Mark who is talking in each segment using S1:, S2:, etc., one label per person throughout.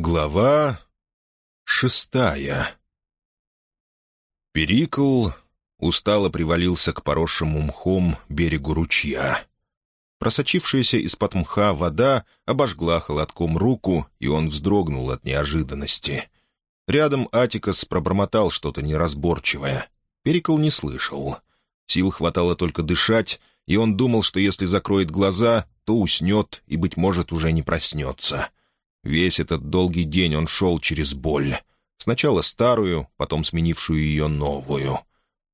S1: Глава шестая Перикл устало привалился к поросшему мхом берегу ручья. Просочившаяся из-под мха вода обожгла холодком руку, и он вздрогнул от неожиданности. Рядом Атикас пробормотал что-то неразборчивое. Перикл не слышал. Сил хватало только дышать, и он думал, что если закроет глаза, то уснет и, быть может, уже не проснется. Весь этот долгий день он шел через боль. Сначала старую, потом сменившую ее новую.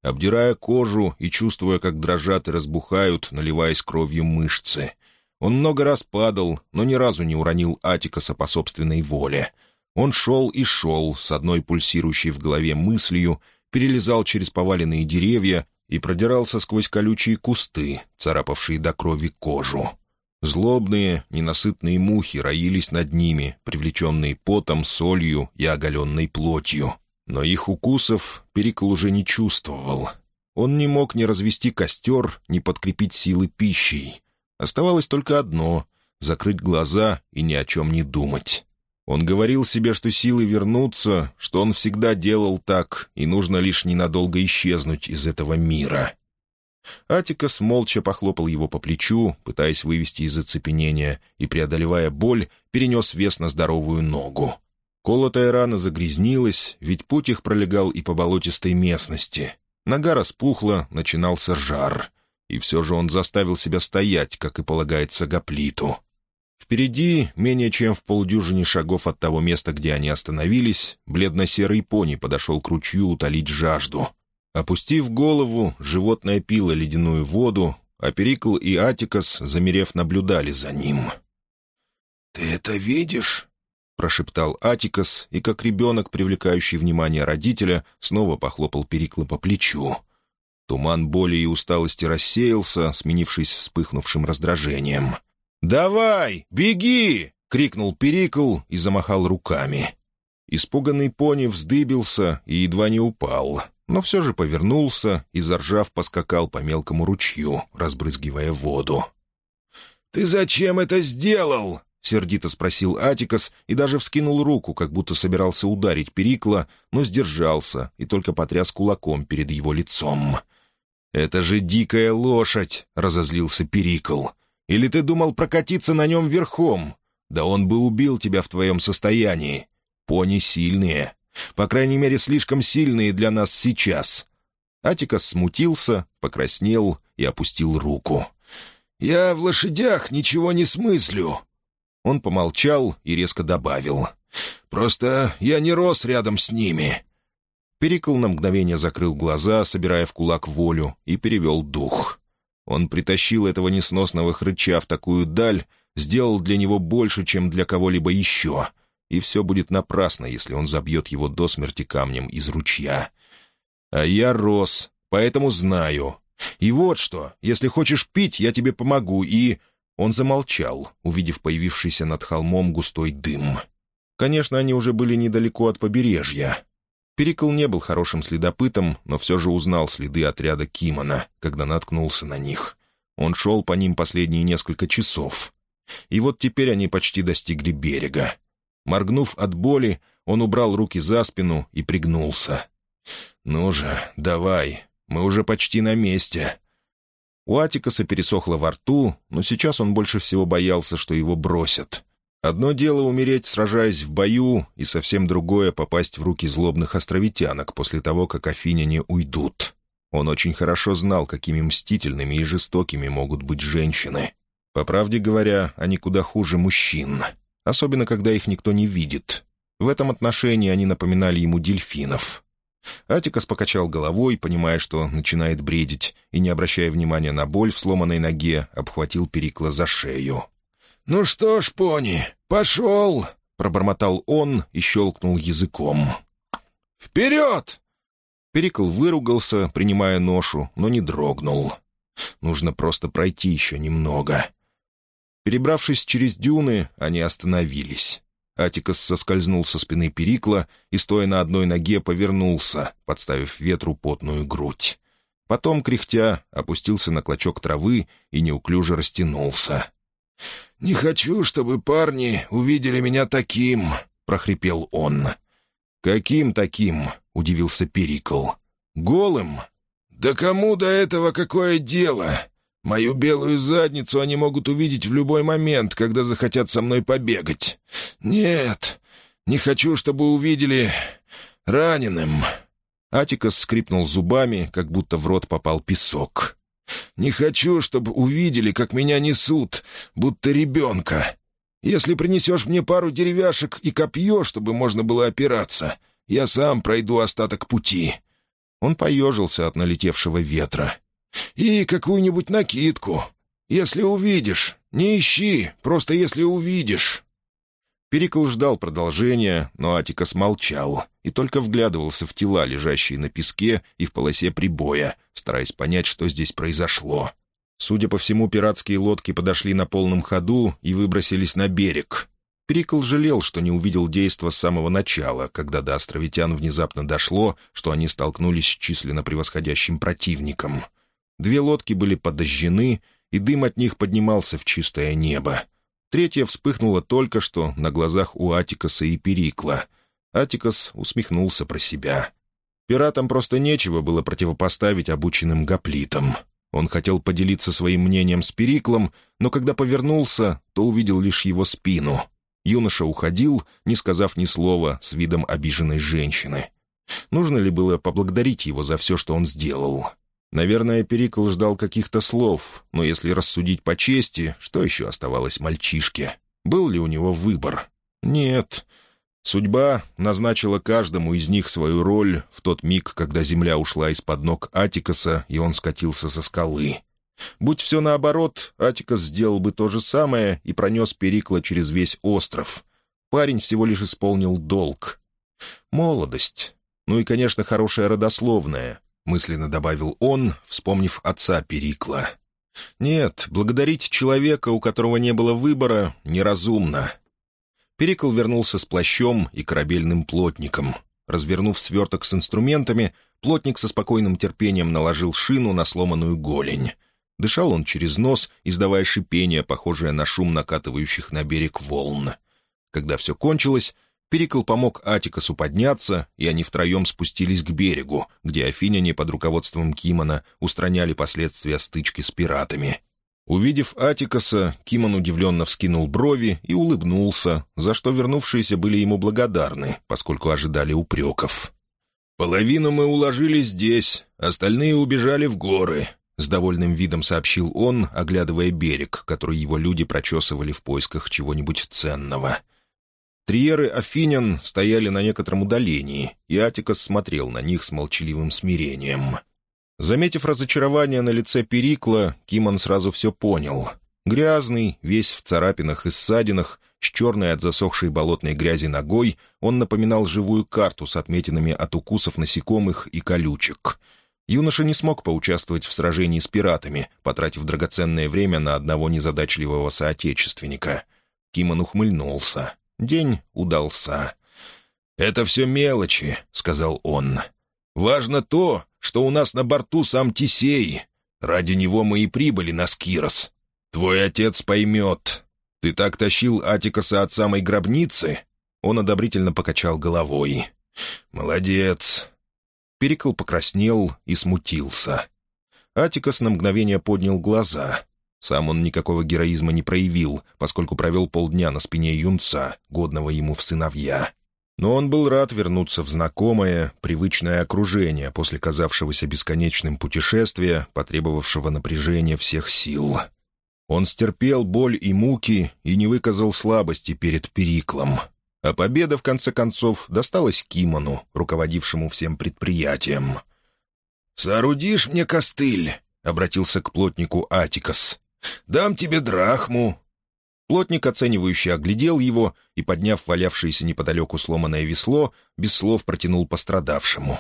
S1: Обдирая кожу и чувствуя, как дрожат и разбухают, наливаясь кровью мышцы. Он много раз падал, но ни разу не уронил Атикаса по собственной воле. Он шел и шел с одной пульсирующей в голове мыслью, перелезал через поваленные деревья и продирался сквозь колючие кусты, царапавшие до крови кожу. Злобные, ненасытные мухи роились над ними, привлеченные потом, солью и оголенной плотью. Но их укусов Перикл уже не чувствовал. Он не мог ни развести костер, ни подкрепить силы пищей. Оставалось только одно — закрыть глаза и ни о чем не думать. Он говорил себе, что силы вернутся, что он всегда делал так, и нужно лишь ненадолго исчезнуть из этого мира. Атикас молча похлопал его по плечу, пытаясь вывести из оцепенения, и, преодолевая боль, перенес вес на здоровую ногу. Колотая рана загрязнилась, ведь путь их пролегал и по болотистой местности. Нога распухла, начинался жар. И все же он заставил себя стоять, как и полагается гоплиту. Впереди, менее чем в полдюжине шагов от того места, где они остановились, бледно-серый пони подошел к ручью утолить жажду. Опустив голову, животное пило ледяную воду, а Перикл и Атикас, замерев, наблюдали за ним.
S2: «Ты это видишь?» — прошептал
S1: Атикас, и, как ребенок, привлекающий внимание родителя, снова похлопал Перикла по плечу. Туман боли и усталости рассеялся, сменившись вспыхнувшим раздражением. «Давай, беги!» — крикнул Перикл и замахал руками. Испуганный пони вздыбился и едва не упал но все же повернулся и, заржав, поскакал по мелкому ручью, разбрызгивая воду.
S2: «Ты зачем это сделал?»
S1: — сердито спросил Атикас и даже вскинул руку, как будто собирался ударить Перикла, но сдержался и только потряс кулаком перед его лицом. «Это же дикая лошадь!» — разозлился Перикл. «Или ты думал прокатиться на нем верхом? Да он бы убил тебя в твоем состоянии. Пони сильные, по крайней мере, слишком сильные для нас сейчас». Атикас смутился, покраснел и опустил руку.
S2: «Я в лошадях ничего не смыслю».
S1: Он помолчал и резко добавил.
S2: «Просто я не рос рядом с ними».
S1: Перикл на мгновение закрыл глаза, собирая в кулак волю, и перевел дух. Он притащил этого несносного хрыча в такую даль, сделал для него больше, чем для кого-либо еще — и все будет напрасно, если он забьет его до смерти камнем из ручья. А я рос, поэтому знаю. И вот что, если хочешь пить, я тебе помогу, и...» Он замолчал, увидев появившийся над холмом густой дым. Конечно, они уже были недалеко от побережья. Перикл не был хорошим следопытом, но все же узнал следы отряда Кимона, когда наткнулся на них. Он шел по ним последние несколько часов. И вот теперь они почти достигли берега. Моргнув от боли, он убрал руки за спину и пригнулся. «Ну же, давай, мы уже почти на месте». У Атикаса пересохло во рту, но сейчас он больше всего боялся, что его бросят. Одно дело умереть, сражаясь в бою, и совсем другое — попасть в руки злобных островитянок после того, как афиняне уйдут. Он очень хорошо знал, какими мстительными и жестокими могут быть женщины. По правде говоря, они куда хуже мужчин особенно когда их никто не видит. В этом отношении они напоминали ему дельфинов. Атикас покачал головой, понимая, что начинает бредить, и, не обращая внимания на боль в сломанной ноге, обхватил Перикла за шею.
S2: «Ну что ж, пони, пошел!» — пробормотал он и щелкнул языком. «Вперед!»
S1: Перикл выругался, принимая ношу, но не дрогнул. Нужно просто пройти еще немного. Перебравшись через дюны, они остановились. Атикас соскользнул со спины Перикла и, стоя на одной ноге, повернулся, подставив ветру потную грудь. Потом, кряхтя, опустился на клочок травы и неуклюже растянулся.
S2: «Не хочу, чтобы парни увидели меня таким», — прохрипел он. «Каким таким?» — удивился Перикл. «Голым?» «Да кому до этого какое дело? Мою белую задницу они могут увидеть в любой момент, когда захотят со мной побегать. Нет, не хочу, чтобы увидели раненым». Атикас скрипнул зубами, как будто в рот попал песок. «Не хочу, чтобы увидели, как меня несут, будто ребенка. Если принесешь мне пару деревяшек и копье, чтобы можно было опираться, я сам пройду остаток пути». Он поежился от налетевшего ветра. «И какую-нибудь накидку. Если увидишь, не ищи, просто если увидишь». Перикл ждал продолжения, но Атикас молчал и только вглядывался в тела, лежащие на песке и в полосе прибоя, стараясь понять, что здесь произошло. Судя по всему, пиратские лодки подошли на полном ходу и выбросились на берег. Перикл жалел, что не увидел действа с самого начала, когда до островитян внезапно дошло, что они столкнулись с численно превосходящим противником. Две лодки были подожжены, и дым от них поднимался в чистое небо. Третья вспыхнула только что на глазах у Атикаса и Перикла. Атикас усмехнулся про себя. Пиратам просто нечего было противопоставить обученным гоплитам. Он хотел поделиться своим мнением с Периклом, но когда повернулся, то увидел лишь его спину. Юноша уходил, не сказав ни слова, с видом обиженной женщины. Нужно ли было поблагодарить его за все, что он сделал? Наверное, Перикл ждал каких-то слов, но если рассудить по чести, что еще оставалось мальчишке? Был ли у него выбор? Нет. Судьба назначила каждому из них свою роль в тот миг, когда земля ушла из-под ног Атикаса, и он скатился со скалы. Будь все наоборот, Атикас сделал бы то же самое и пронес Перикла через весь остров. Парень всего лишь исполнил долг. Молодость. Ну и, конечно, хорошая родословная, мысленно добавил он, вспомнив отца Перикла. Нет, благодарить человека, у которого не было выбора, неразумно. Перикл вернулся с плащом и корабельным плотником. Развернув сверток с инструментами, плотник со спокойным терпением наложил шину на сломанную голень. Дышал он через нос, издавая шипение, похожее на шум накатывающих на берег волн. Когда все кончилось, Перикл помог Атикасу подняться, и они втроем спустились к берегу, где афиняне под руководством Кимона устраняли последствия стычки с пиратами. Увидев Атикаса, Кимон удивленно вскинул брови и улыбнулся, за что вернувшиеся были ему благодарны, поскольку ожидали упреков. «Половину мы уложили здесь, остальные убежали в горы», — с довольным видом сообщил он, оглядывая берег, который его люди прочесывали в поисках чего-нибудь ценного. Триеры Афинян стояли на некотором удалении, и Атикас смотрел на них с молчаливым смирением — Заметив разочарование на лице Перикла, Кимон сразу все понял. Грязный, весь в царапинах и ссадинах, с черной от засохшей болотной грязи ногой, он напоминал живую карту с отметинами от укусов насекомых и колючек. Юноша не смог поучаствовать в сражении с пиратами, потратив драгоценное время на одного незадачливого соотечественника. Кимон ухмыльнулся. День удался. «Это все мелочи», — сказал он. «Важно то, что у нас на борту сам Тисей. Ради него мы и прибыли на Скирос. Твой отец поймет. Ты так тащил Атикаса от самой гробницы?» Он одобрительно покачал головой. «Молодец». Перикл покраснел и смутился. Атикас на мгновение поднял глаза. Сам он никакого героизма не проявил, поскольку провел полдня на спине юнца, годного ему в сыновья. Но он был рад вернуться в знакомое, привычное окружение после казавшегося бесконечным путешествия, потребовавшего напряжения всех сил. Он стерпел боль и муки и не выказал слабости перед Периклом. А победа, в конце концов, досталась Кимону, руководившему всем предприятием. «Соорудишь мне костыль», — обратился к плотнику Атикас. «Дам тебе драхму, Плотник, оценивающе оглядел его и, подняв валявшееся неподалеку сломанное весло, без слов протянул пострадавшему.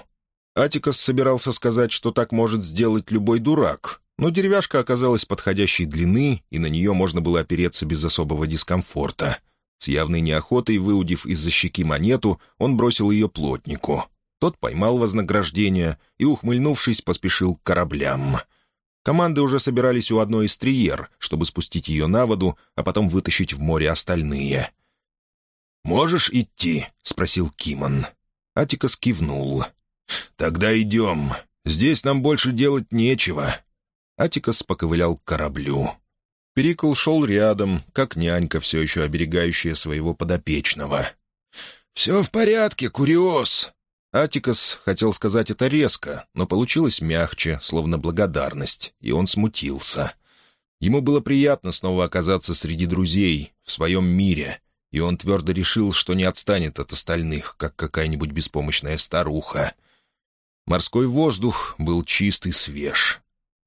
S2: Атикас собирался сказать, что так может сделать любой дурак, но деревяшка оказалась подходящей длины, и на нее можно было опереться без особого дискомфорта. С явной неохотой, выудив из-за щеки монету, он бросил ее плотнику. Тот поймал вознаграждение и, ухмыльнувшись, поспешил к кораблям — Команды уже собирались у одной из триер, чтобы спустить ее на воду, а потом вытащить в море остальные. «Можешь идти?» — спросил Кимон. Атикас кивнул. «Тогда идем. Здесь нам больше делать нечего». Атикас поковылял к кораблю. Перикл шел рядом, как нянька, все еще оберегающая своего подопечного. «Все в порядке, Куриос!» Атикас хотел сказать это резко, но получилось мягче, словно благодарность, и он смутился. Ему было приятно снова оказаться среди друзей, в своем мире, и он твердо решил, что не отстанет от остальных, как какая-нибудь беспомощная старуха. Морской воздух был чистый свеж.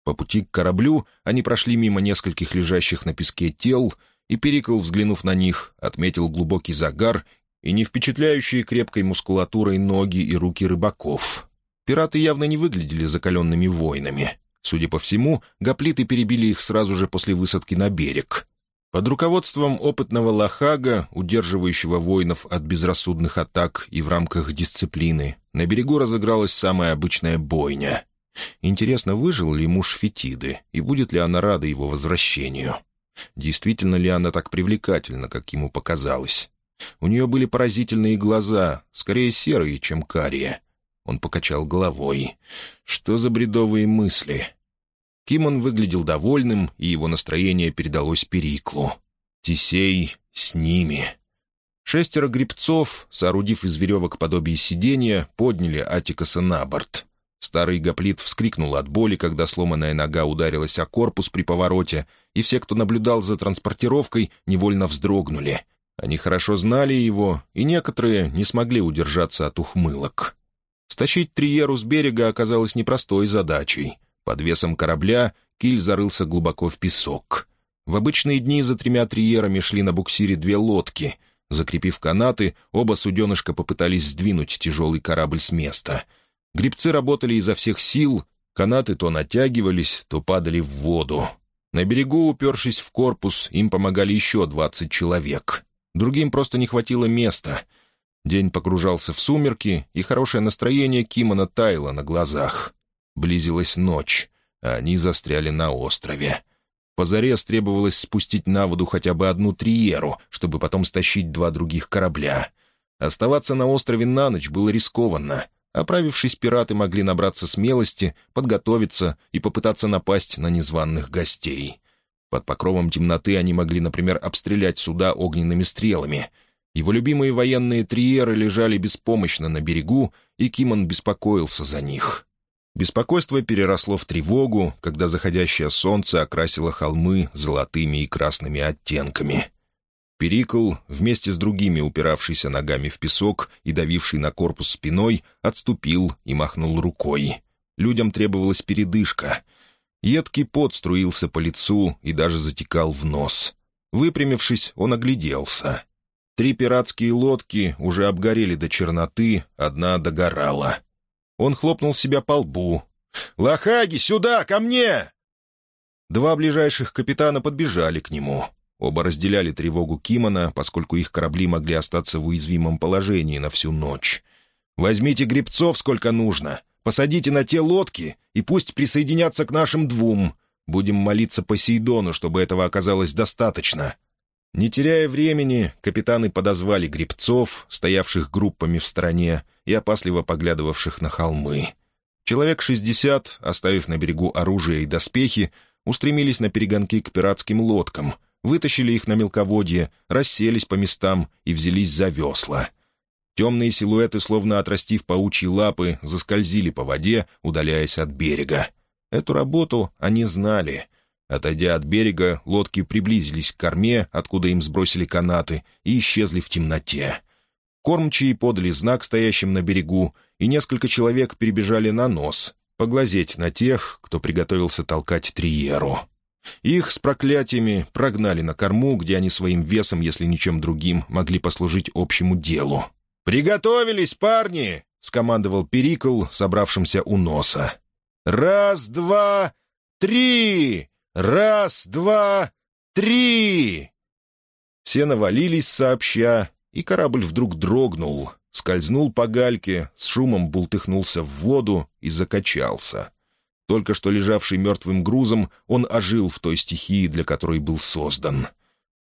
S2: По пути к кораблю они прошли мимо нескольких лежащих на песке тел, и Перикл, взглянув на них, отметил глубокий загар и не впечатляющие крепкой мускулатурой ноги и руки рыбаков. Пираты явно не выглядели закаленными воинами. Судя по всему, гоплиты перебили их сразу же после высадки на берег. Под руководством опытного лохага, удерживающего воинов от безрассудных атак и в рамках дисциплины, на берегу разыгралась самая обычная бойня. Интересно, выжил ли муж Фетиды, и будет ли она рада его возвращению? Действительно ли она так привлекательна, как ему показалось? У нее были поразительные глаза, скорее серые, чем карие. Он покачал головой. Что за бредовые мысли? Кимон выглядел довольным, и его настроение передалось Периклу. Тисей с ними. Шестеро грибцов, соорудив из веревок подобие сидения, подняли Атикаса на борт. Старый гоплит вскрикнул от боли, когда сломанная нога ударилась о корпус при повороте, и все, кто наблюдал за транспортировкой, невольно вздрогнули. Они хорошо знали его, и некоторые не смогли удержаться от ухмылок. Стащить Триеру с берега оказалось непростой задачей. Под весом корабля киль зарылся глубоко в песок. В обычные дни за тремя триерами шли на буксире две лодки. Закрепив канаты, оба суденышка попытались сдвинуть тяжелый корабль с места. Грибцы работали изо всех сил, канаты то натягивались, то падали в воду. На берегу, упершись в корпус, им помогали еще двадцать человек. Другим просто не хватило места. День погружался в сумерки, и хорошее настроение Кимона таяло на глазах. Близилась ночь, а они застряли на острове. Позарез требовалось спустить на воду хотя бы одну триеру, чтобы потом стащить два других корабля. Оставаться на острове на ночь было рискованно. Оправившись, пираты могли набраться смелости, подготовиться и попытаться напасть на незваных гостей. Под покровом темноты они могли, например, обстрелять суда огненными стрелами. Его любимые военные триеры лежали беспомощно на берегу, и Кимон беспокоился за них. Беспокойство переросло в тревогу, когда заходящее солнце окрасило холмы золотыми и красными оттенками. Перикл, вместе с другими упиравшийся ногами в песок и давивший на корпус спиной, отступил и махнул рукой. Людям требовалась передышка. Едкий пот струился по лицу и даже затекал в нос. Выпрямившись, он огляделся. Три пиратские лодки уже обгорели до черноты, одна догорала — он хлопнул себя по лбу. «Лохаги, сюда, ко мне!» Два ближайших капитана подбежали к нему. Оба разделяли тревогу Кимона, поскольку их корабли могли остаться в уязвимом положении на всю ночь. «Возьмите гребцов сколько нужно, посадите на те лодки и пусть присоединятся к нашим двум. Будем молиться Посейдону, чтобы этого оказалось достаточно». Не теряя времени, капитаны подозвали грибцов, стоявших группами в стороне, и опасливо поглядывавших на холмы. Человек шестьдесят, оставив на берегу оружие и доспехи, устремились на перегонки к пиратским лодкам, вытащили их на мелководье, расселись по местам и взялись за весла. Темные силуэты, словно отрастив паучьи лапы, заскользили по воде, удаляясь от берега. Эту работу они знали. Отойдя от берега, лодки приблизились к корме, откуда им сбросили канаты, и исчезли в темноте. Кормчие подали знак стоящим на берегу, и несколько человек перебежали на нос, поглазеть на тех, кто приготовился толкать триеру. Их с проклятиями прогнали на корму, где они своим весом, если ничем другим, могли послужить общему делу. «Приготовились, парни!» — скомандовал Перикл, собравшимся у носа. «Раз, два, три! Раз, два, три!» Все навалились сообща, и корабль вдруг дрогнул, скользнул по гальке, с шумом бултыхнулся в воду и закачался. Только что лежавший мертвым грузом, он ожил в той стихии, для которой был создан.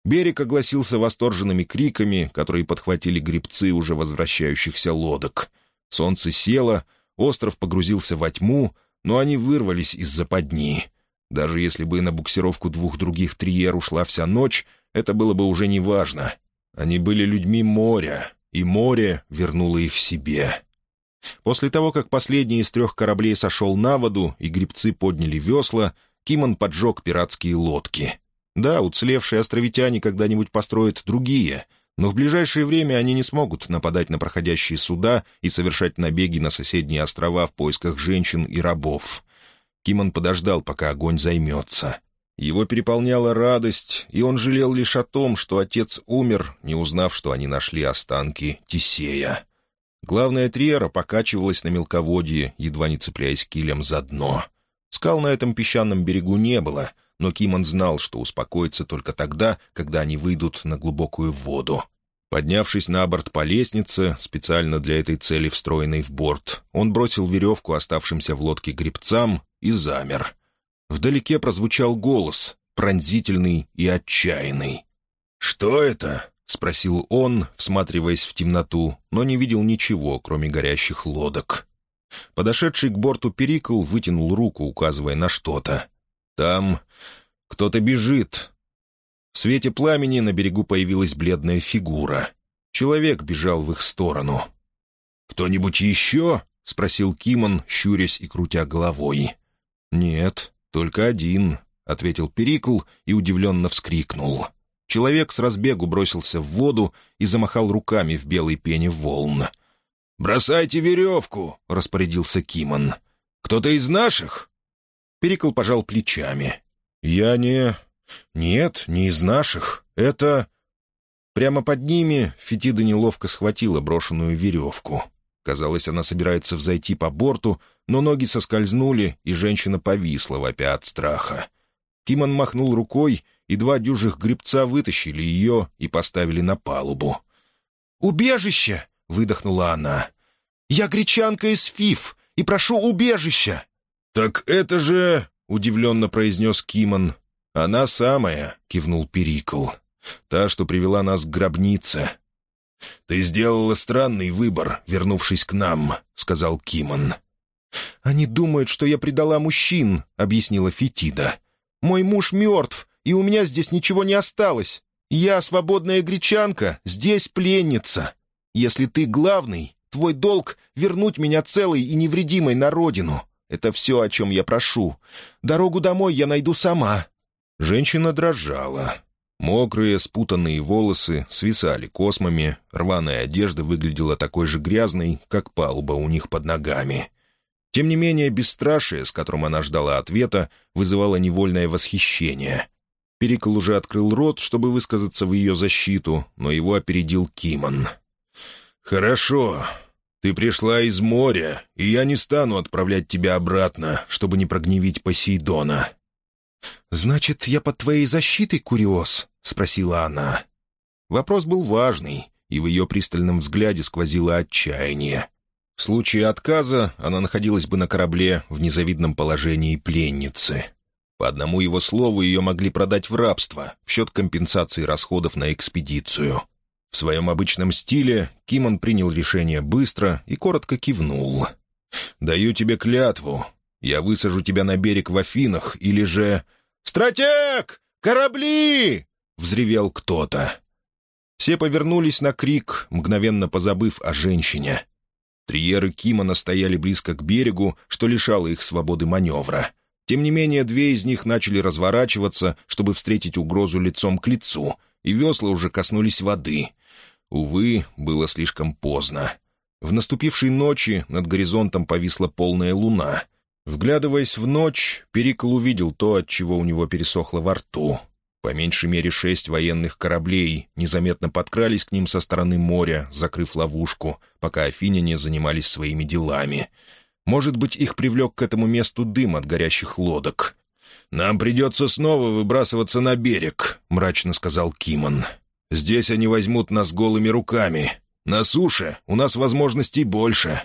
S1: Берег огласился восторженными криками, которые подхватили грибцы уже возвращающихся лодок. Солнце село, остров погрузился во тьму, но они вырвались из западни. Даже если бы на буксировку двух других триер ушла вся ночь, это было бы уже не важно. Они были людьми моря, и море вернуло их себе. После того, как последний из трех кораблей сошел на воду и грибцы подняли весла, Кимон поджег пиратские лодки. Да, уцелевшие островитяне когда-нибудь построят другие, но в ближайшее время они не смогут нападать на проходящие суда и совершать набеги на соседние острова в поисках женщин и рабов. Кимон подождал, пока огонь займется. Его переполняла радость, и он жалел лишь о том, что отец умер, не узнав, что они нашли останки Тисея. Главная триера покачивалась на мелководье, едва не цепляясь килем за дно. Скал на этом песчаном берегу не было, но Кимон знал, что успокоится только тогда, когда они выйдут на глубокую воду. Поднявшись на борт по лестнице, специально для этой цели встроенной в борт, он бросил веревку оставшимся в лодке гребцам и замер. Вдалеке прозвучал голос, пронзительный и отчаянный. «Что это?» — спросил он, всматриваясь в темноту, но не видел ничего, кроме горящих лодок. Подошедший к борту Перикл вытянул руку, указывая на что-то. «Там кто-то бежит». В свете пламени на берегу появилась бледная фигура. Человек бежал в их сторону. «Кто-нибудь еще?» — спросил Кимон, щурясь и крутя головой. «Нет, только один», — ответил Перикл и удивленно вскрикнул. Человек с разбегу бросился в воду и замахал руками в белой пене волн. «Бросайте веревку!» — распорядился Кимон. «Кто-то из наших?» Перикл пожал плечами. «Я не... Нет, не из наших. Это...» Прямо под ними Фетида неловко схватила брошенную веревку. Казалось, она собирается взойти по борту, но ноги соскользнули, и женщина повисла, вопя от страха. Кимон махнул рукой, и два дюжих гребца вытащили ее и поставили на палубу. «Убежище!» — выдохнула она. «Я гречанка из ФИФ и прошу убежища!» «Так это же...» — удивленно произнес Кимон. «Она самая», — кивнул Перикл. «Та, что привела нас к гробнице». «Ты сделала странный выбор, вернувшись к нам», — сказал Кимон. «Они думают, что я предала мужчин», — объяснила Фетида. Мой муж мертв, и у меня здесь ничего не осталось. Я свободная гречанка, здесь пленница. Если ты главный, твой долг — вернуть меня целой и невредимой на родину. Это все, о чем я прошу. Дорогу домой я найду сама». Женщина дрожала. Мокрые, спутанные волосы свисали космами, рваная одежда выглядела такой же грязной, как палуба у них под ногами. Тем не менее, бесстрашие, с которым она ждала ответа, вызывало невольное восхищение. Перикл уже открыл рот, чтобы высказаться в ее защиту, но его опередил Кимон. «Хорошо. Ты пришла из моря, и я не стану отправлять тебя обратно, чтобы не прогневить Посейдона». «Значит, я под твоей защитой, Куриос?» — спросила она. Вопрос был важный, и в ее пристальном взгляде сквозило отчаяние. В случае отказа она находилась бы на корабле в незавидном положении пленницы. По одному его слову ее могли продать в рабство в счет компенсации расходов на экспедицию. В своем обычном стиле Кимон принял решение быстро и коротко кивнул. «Даю тебе клятву. Я высажу тебя на берег в Афинах или же...» «Стратег! Корабли!» — взревел кто-то. Все повернулись на крик, мгновенно позабыв о женщине. Триеры Кимона стояли близко к берегу, что лишало их свободы маневра. Тем не менее, две из них начали разворачиваться, чтобы встретить угрозу лицом к лицу, и весла уже коснулись воды. Увы, было слишком поздно. В наступившей ночи над горизонтом повисла полная луна. Вглядываясь в ночь, Перикл увидел то, от чего у него пересохло во рту. По меньшей мере шесть военных кораблей незаметно подкрались к ним со стороны моря, закрыв ловушку, пока афиняне занимались своими делами. Может быть, их привлек к этому месту дым от горящих лодок. «Нам придется снова выбрасываться на берег», — мрачно сказал Кимон. «Здесь они возьмут нас голыми руками. На суше у нас возможностей больше».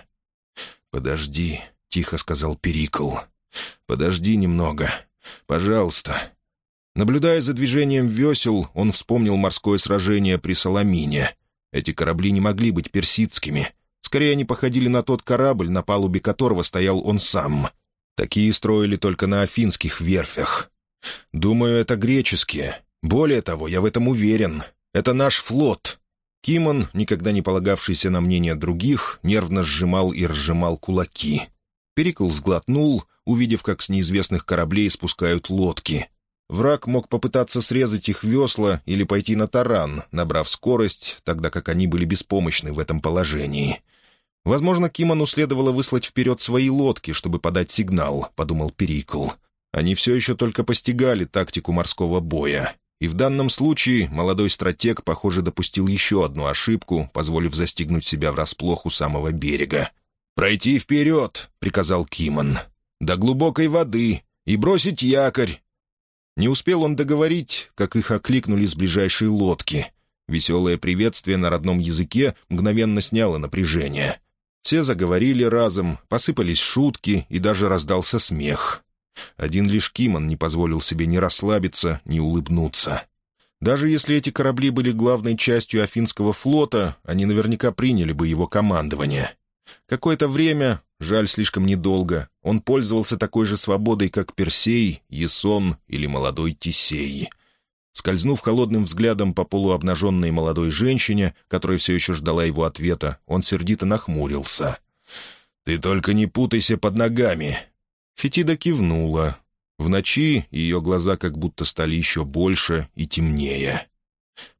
S1: «Подожди», — тихо сказал Перикл. «Подожди немного. Пожалуйста». Наблюдая за движением весел, он вспомнил морское сражение при Соломине. Эти корабли не могли быть персидскими. Скорее, они походили на тот корабль, на палубе которого стоял он сам. Такие строили только на афинских верфях. Думаю, это греческие. Более того, я в этом уверен. Это наш флот. Кимон, никогда не полагавшийся на мнение других, нервно сжимал и разжимал кулаки. Перикл сглотнул, увидев, как с неизвестных кораблей спускают лодки. Враг мог попытаться срезать их весла или пойти на таран, набрав скорость, тогда как они были беспомощны в этом положении. «Возможно, Кимону следовало выслать вперед свои лодки, чтобы подать сигнал», — подумал Перикл. Они все еще только постигали тактику морского боя. И в данном случае молодой стратег, похоже, допустил еще одну ошибку, позволив застигнуть себя врасплох у самого берега. «Пройти вперед!» — приказал Кимон. «До глубокой воды! И бросить якорь!» Не успел он договорить, как их окликнули с ближайшей лодки. Веселое приветствие на родном языке мгновенно сняло напряжение. Все заговорили разом, посыпались шутки, и даже раздался смех. Один лишь Кимон не позволил себе ни расслабиться, ни улыбнуться. Даже если эти корабли были главной частью Афинского флота, они наверняка приняли бы его командование. Какое-то время, жаль, слишком недолго, он пользовался такой же свободой, как Персей, Есон или молодой Тисей. Скользнув холодным взглядом по полуобнаженной молодой женщине, которая все еще ждала его ответа, он сердито нахмурился. «Ты только не путайся под ногами. Фетида кивнула. В ночи ее глаза как будто стали еще больше и темнее.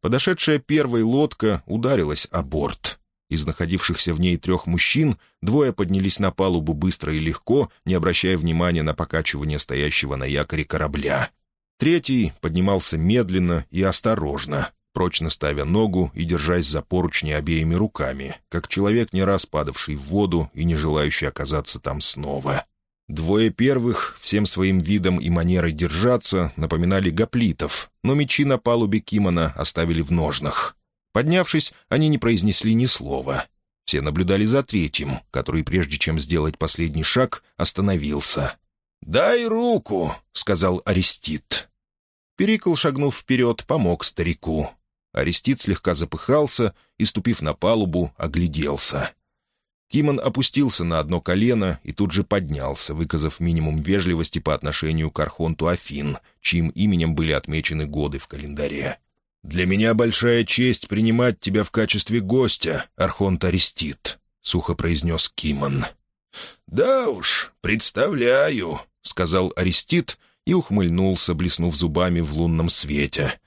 S1: Подошедшая первой лодка ударилась о борт. Из находившихся в ней трех мужчин двое поднялись на палубу быстро и легко, не обращая внимания на покачивание стоящего на якоре корабля. Третий поднимался медленно и осторожно, прочно ставя ногу и держась за поручни обеими руками, как человек, не раз падавший в воду и не желающий оказаться там снова. Двое первых, всем своим видом и манерой держаться, напоминали гоплитов, но мечи на палубе Кимона оставили в ножнах. Поднявшись, они не произнесли ни слова. Все наблюдали за третьим, который, прежде чем сделать последний шаг, остановился. «Дай руку», — сказал Арестит. Перикл, шагнув вперед, помог старику. Арестит слегка запыхался и, ступив на палубу, огляделся — Кимон опустился на одно колено и тут же поднялся, выказав минимум вежливости по отношению к Архонту Афин, чьим именем были отмечены годы в календаре. «Для меня большая честь принимать тебя в качестве гостя, Архонт Арестит», — сухо произнес Кимон. «Да уж, представляю», — сказал Арестит и ухмыльнулся, блеснув зубами в лунном свете.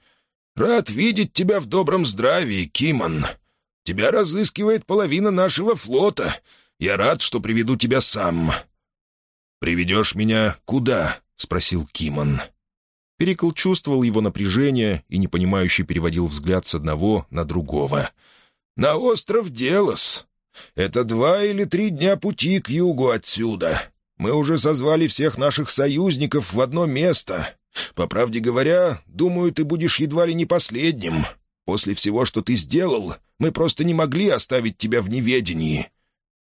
S1: «Рад видеть тебя в добром здравии, Кимон. Тебя разыскивает половина нашего флота. Я рад, что приведу тебя сам». «Приведешь меня куда?» — спросил Кимон. Перикл чувствовал его напряжение и непонимающе переводил взгляд с одного на другого. «На остров Делос. Это два или три дня пути к югу отсюда. Мы уже созвали всех наших союзников в одно место. По правде говоря, думаю, ты будешь едва ли не последним. После всего, что ты сделал, мы просто не могли оставить тебя в неведении».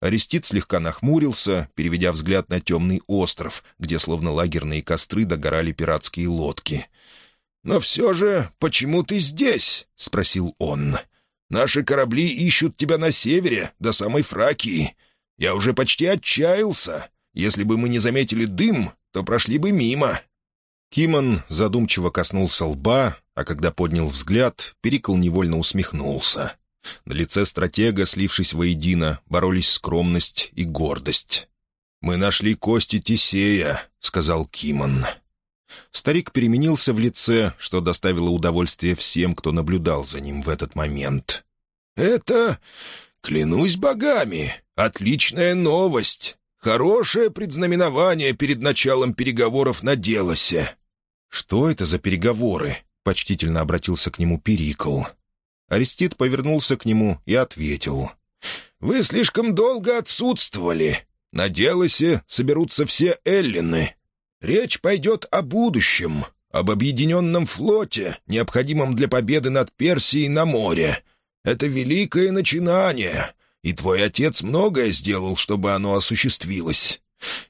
S1: Арестит слегка нахмурился, переведя взгляд на темный остров, где словно лагерные костры догорали пиратские лодки. «Но все же, почему ты здесь?» — спросил он. «Наши корабли ищут тебя на севере, до самой Фракии. Я уже почти отчаялся. Если бы мы не заметили дым, то прошли бы мимо». Кимон задумчиво коснулся лба, а когда поднял взгляд, Перикл невольно усмехнулся. На лице стратега, слившись воедино, боролись скромность и гордость. «Мы нашли кости Тисея», — сказал Кимон. Старик переменился в лице, что доставило удовольствие всем, кто наблюдал за ним в этот момент. «Это, клянусь богами, отличная новость. Хорошее предзнаменование перед началом переговоров на Делосе». «Что это за переговоры?» Почтительно обратился к нему Перикл. Арестит повернулся к нему и ответил. «Вы слишком долго отсутствовали. На Делосе соберутся все эллины. Речь пойдет о будущем, об объединенном флоте, необходимом для победы над Персией на море. Это великое начинание, и твой отец многое сделал, чтобы оно осуществилось.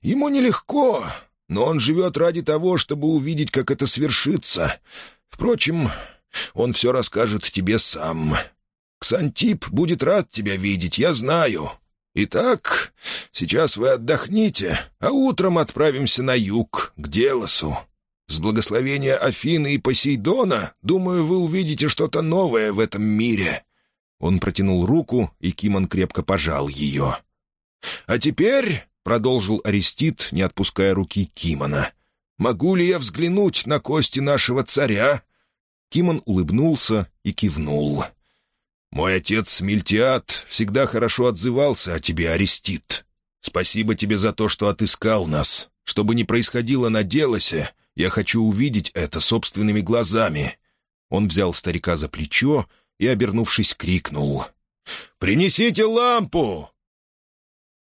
S1: Ему нелегко,
S2: но он живет ради того, чтобы увидеть, как это свершится. Впрочем, он все расскажет тебе сам. Ксантип будет рад тебя видеть, я знаю. Итак, сейчас вы отдохните, а утром отправимся на юг, к Делосу. С благословения Афины и Посейдона, думаю, вы увидите что-то новое в этом мире». Он протянул руку, и Кимон крепко пожал ее. «А теперь», — продолжил Арестит, не отпуская руки Кимона, — «могу ли я взглянуть на кости нашего царя?» Кимон улыбнулся и кивнул. «Мой отец Мильтиат всегда хорошо отзывался о тебе, Арестит. Спасибо тебе за то, что отыскал нас. Что бы ни происходило на Делосе, я хочу увидеть это собственными глазами». Он взял старика за плечо и, обернувшись, крикнул. «Принесите лампу!